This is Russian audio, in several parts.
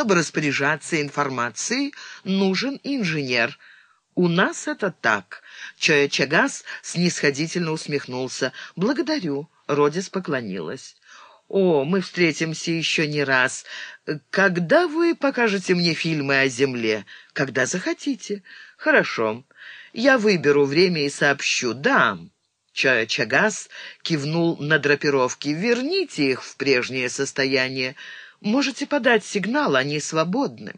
Чтобы распоряжаться информацией, нужен инженер. У нас это так. Чоя Чагас снисходительно усмехнулся. «Благодарю», — Родис поклонилась. «О, мы встретимся еще не раз. Когда вы покажете мне фильмы о Земле? Когда захотите. Хорошо. Я выберу время и сообщу. Да». Чая Чагас кивнул на драпировки. «Верните их в прежнее состояние. Можете подать сигнал, они свободны».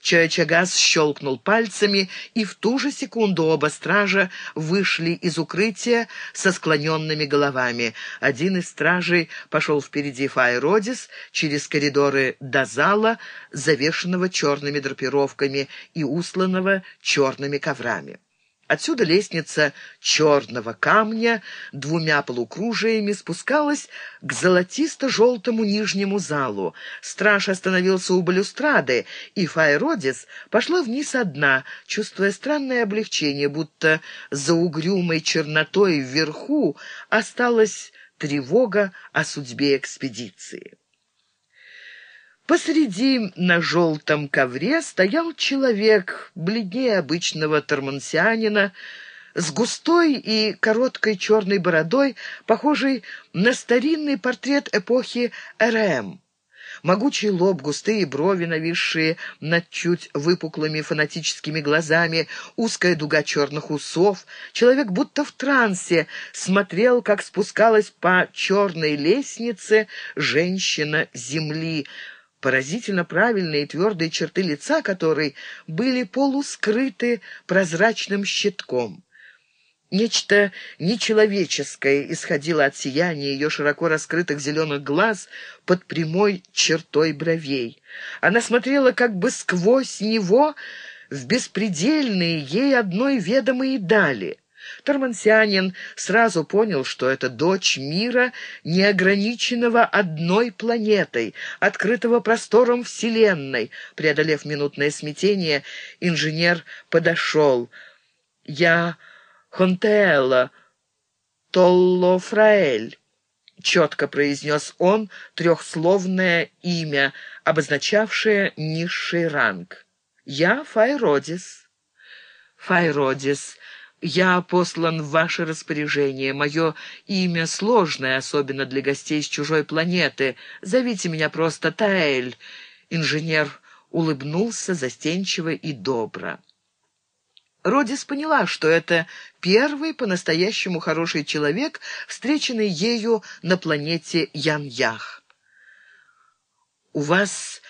Чая-Чагас щелкнул пальцами, и в ту же секунду оба стража вышли из укрытия со склоненными головами. Один из стражей пошел впереди Файродис через коридоры до зала, завешенного черными драпировками и усланного черными коврами. Отсюда лестница черного камня двумя полукружиями спускалась к золотисто-желтому нижнему залу. Страж остановился у балюстрады, и Файродис пошла вниз одна, чувствуя странное облегчение, будто за угрюмой чернотой вверху осталась тревога о судьбе экспедиции. Посреди на желтом ковре стоял человек, бледнее обычного тормансианина, с густой и короткой черной бородой, похожий на старинный портрет эпохи РМ. Могучий лоб, густые брови, нависшие над чуть выпуклыми фанатическими глазами, узкая дуга черных усов. Человек будто в трансе смотрел, как спускалась по черной лестнице женщина земли, поразительно правильные и твердые черты лица которой были полускрыты прозрачным щитком. Нечто нечеловеческое исходило от сияния ее широко раскрытых зеленых глаз под прямой чертой бровей. Она смотрела как бы сквозь него в беспредельные ей одной ведомые дали — Тормансианин сразу понял, что это дочь мира, не ограниченного одной планетой, открытого простором Вселенной. Преодолев минутное смятение, инженер подошел. «Я Хонтеэлла, Толлофраэль», — четко произнес он трехсловное имя, обозначавшее низший ранг. «Я Файродис». «Файродис», «Я послан в ваше распоряжение. Мое имя сложное, особенно для гостей с чужой планеты. Зовите меня просто Таэль». Инженер улыбнулся застенчиво и добро. Родис поняла, что это первый по-настоящему хороший человек, встреченный ею на планете Ян-Ях. «У вас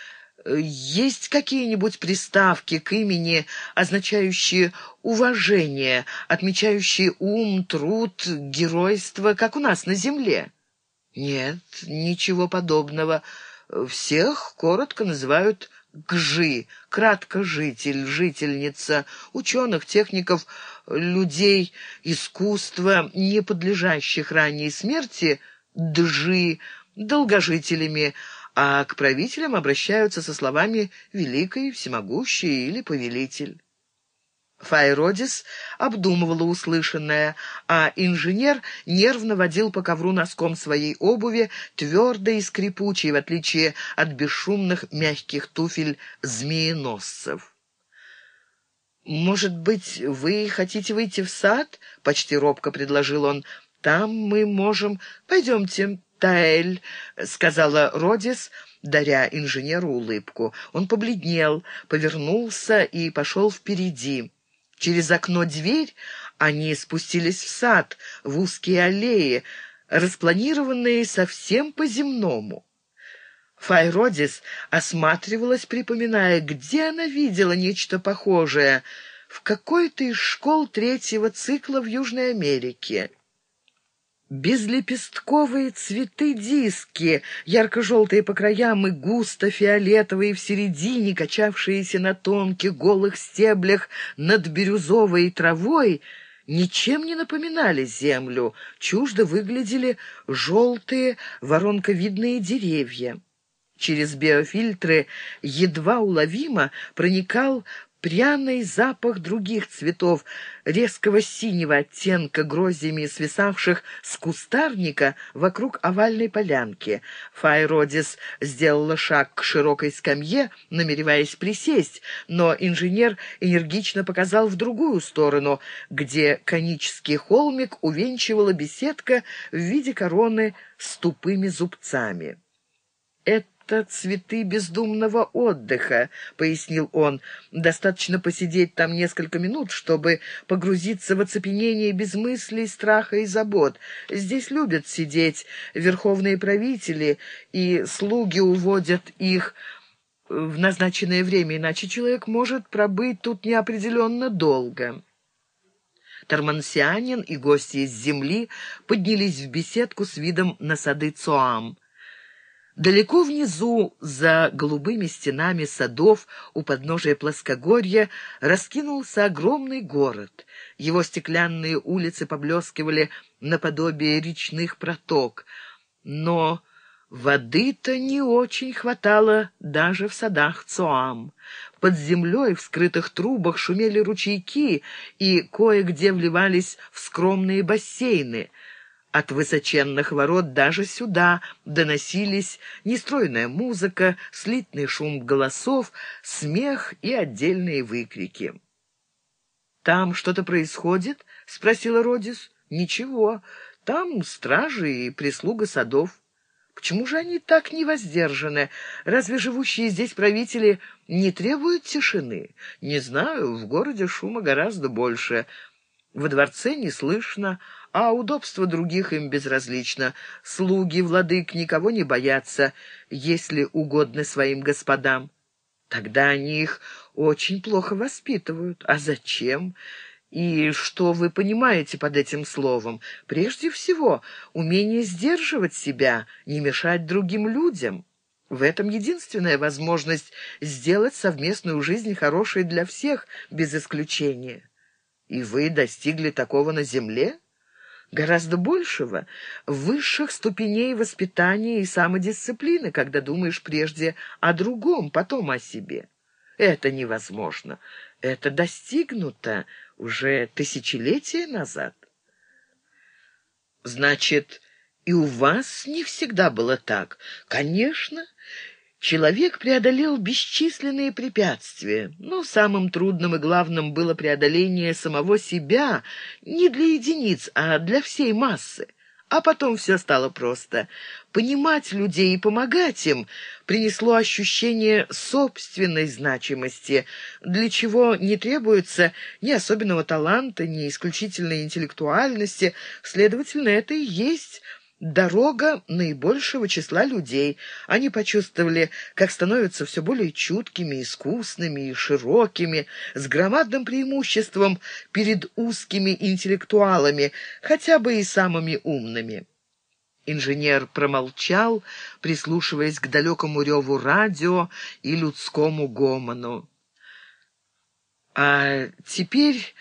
есть какие-нибудь приставки к имени, означающие уважение, отмечающие ум, труд, геройство, как у нас на земле? Нет, ничего подобного. Всех коротко называют «гжи», кратко «житель», «жительница», ученых, техников, людей искусства, не подлежащих ранней смерти, «джи», долгожителями, а к правителям обращаются со словами «великий», «всемогущий» или «повелитель». Файродис обдумывала услышанное, а инженер нервно водил по ковру носком своей обуви, твердой и скрипучей, в отличие от бесшумных мягких туфель змееносцев. «Может быть, вы хотите выйти в сад?» — почти робко предложил он. «Там мы можем... Пойдемте, Таэль», — сказала Родис, даря инженеру улыбку. Он побледнел, повернулся и пошел впереди. Через окно дверь они спустились в сад, в узкие аллеи, распланированные совсем по-земному. Файродис осматривалась, припоминая, где она видела нечто похожее, в какой-то из школ третьего цикла в Южной Америке. Безлепестковые цветы-диски, ярко-желтые по краям и густо-фиолетовые в середине, качавшиеся на тонких голых стеблях над бирюзовой травой, ничем не напоминали землю, чуждо выглядели желтые воронковидные деревья. Через биофильтры едва уловимо проникал пряный запах других цветов, резкого синего оттенка гроздями свисавших с кустарника вокруг овальной полянки. Файродис сделала шаг к широкой скамье, намереваясь присесть, но инженер энергично показал в другую сторону, где конический холмик увенчивала беседка в виде короны с тупыми зубцами. Это это цветы бездумного отдыха», — пояснил он. «Достаточно посидеть там несколько минут, чтобы погрузиться в оцепенение без мыслей, страха и забот. Здесь любят сидеть верховные правители, и слуги уводят их в назначенное время, иначе человек может пробыть тут неопределенно долго». Тормансианин и гости из земли поднялись в беседку с видом на сады Цоам. Далеко внизу, за голубыми стенами садов, у подножия плоскогорья, раскинулся огромный город. Его стеклянные улицы поблескивали наподобие речных проток. Но воды-то не очень хватало даже в садах Цоам. Под землей в скрытых трубах шумели ручейки и кое-где вливались в скромные бассейны — от высоченных ворот даже сюда доносились нестройная музыка, слитный шум голосов, смех и отдельные выкрики. «Там что-то происходит?» — спросила Родис. «Ничего. Там стражи и прислуга садов. Почему же они так невоздержаны? Разве живущие здесь правители не требуют тишины? Не знаю, в городе шума гораздо больше. Во дворце не слышно, а удобство других им безразлично. Слуги, владык никого не боятся, если угодно своим господам. Тогда они их очень плохо воспитывают. А зачем? И что вы понимаете под этим словом? Прежде всего, умение сдерживать себя, не мешать другим людям. В этом единственная возможность сделать совместную жизнь хорошей для всех, без исключения. И вы достигли такого на земле? Гораздо большего, высших ступеней воспитания и самодисциплины, когда думаешь прежде о другом, потом о себе. Это невозможно. Это достигнуто уже тысячелетия назад. Значит, и у вас не всегда было так? Конечно. Человек преодолел бесчисленные препятствия, но самым трудным и главным было преодоление самого себя не для единиц, а для всей массы. А потом все стало просто. Понимать людей и помогать им принесло ощущение собственной значимости, для чего не требуется ни особенного таланта, ни исключительной интеллектуальности. Следовательно, это и есть дорога наибольшего числа людей. Они почувствовали, как становятся все более чуткими, искусными и широкими, с громадным преимуществом перед узкими интеллектуалами, хотя бы и самыми умными. Инженер промолчал, прислушиваясь к далекому реву радио и людскому гомону. «А теперь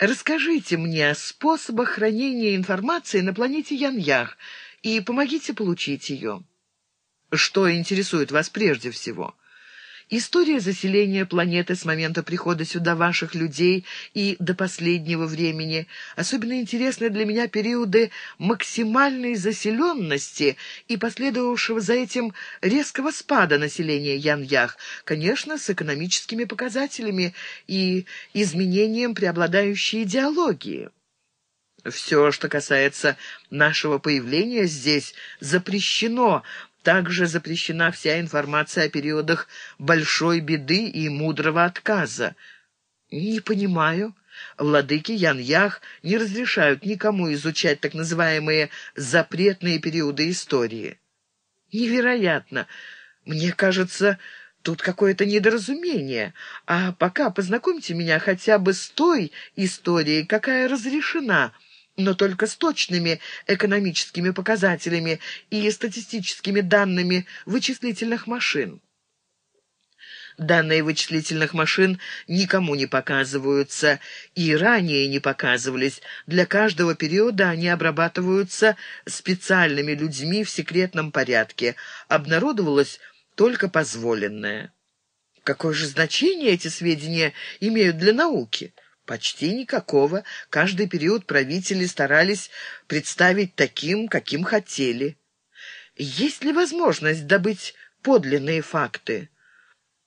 Расскажите мне о способах хранения информации на планете Яньях и помогите получить ее. Что интересует вас прежде всего?» История заселения планеты с момента прихода сюда ваших людей и до последнего времени. Особенно интересны для меня периоды максимальной заселенности и последовавшего за этим резкого спада населения Яньях, конечно, с экономическими показателями и изменением преобладающей идеологии. Все, что касается нашего появления здесь, запрещено, также запрещена вся информация о периодах большой беды и мудрого отказа. Не понимаю. Владыки Ян-Ях не разрешают никому изучать так называемые запретные периоды истории. Невероятно. Мне кажется, тут какое-то недоразумение. А пока познакомьте меня хотя бы с той историей, какая разрешена — но только с точными экономическими показателями и статистическими данными вычислительных машин. Данные вычислительных машин никому не показываются и ранее не показывались. Для каждого периода они обрабатываются специальными людьми в секретном порядке. Обнародовалось только позволенное. Какое же значение эти сведения имеют для науки? Почти никакого. Каждый период правители старались представить таким, каким хотели. Есть ли возможность добыть подлинные факты?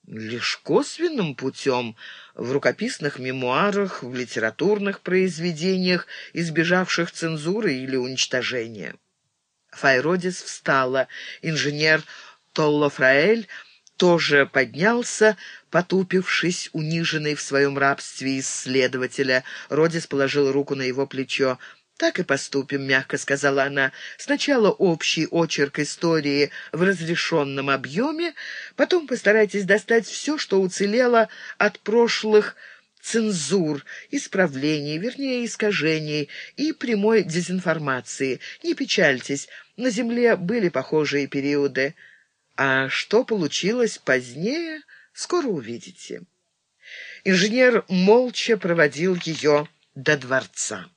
Лишь косвенным путем, в рукописных мемуарах, в литературных произведениях, избежавших цензуры или уничтожения. Файродис встала. Инженер Толлофраэль тоже поднялся, потупившись, униженный в своем рабстве исследователя. Родис положил руку на его плечо. «Так и поступим», — мягко сказала она. «Сначала общий очерк истории в разрешенном объеме, потом постарайтесь достать все, что уцелело от прошлых цензур, исправлений, вернее, искажений и прямой дезинформации. Не печальтесь, на Земле были похожие периоды. А что получилось позднее, скоро увидите». Инженер молча проводил ее до дворца.